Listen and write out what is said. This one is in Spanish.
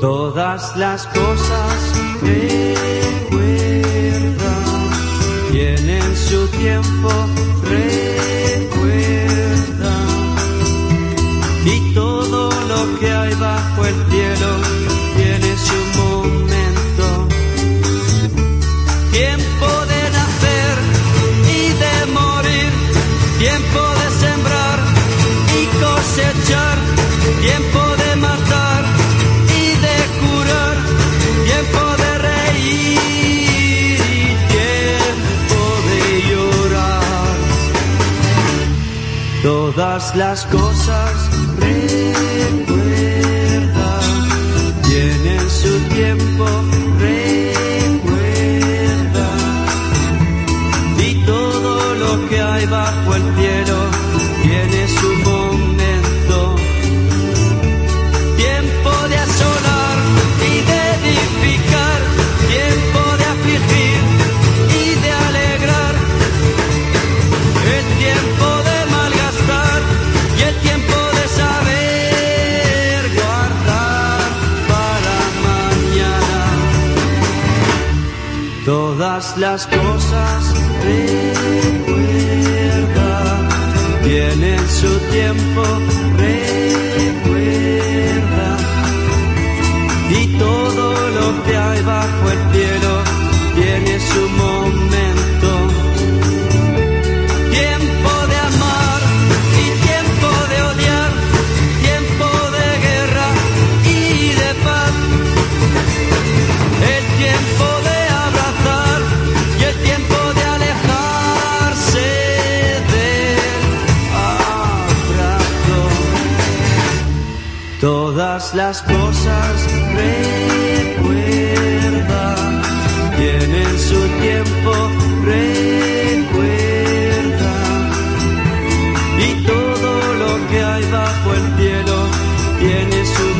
Todas las cosas recuerdan, tienen su tiempo, recuerdan. Y todo lo que hay bajo el cielo Todas las cosas recuerdan, tienen su tiempo, recuerdan. Y todo lo que hay bajo el cielo Todas las cosas recuerdan, tienen su tiempo, recuerdan. Y todo lo que hay bajo el cielo tiene su momento. Todas las cosas recuerdan, tienen su tiempo, recuerdan. Y todo lo que hay bajo el cielo tiene su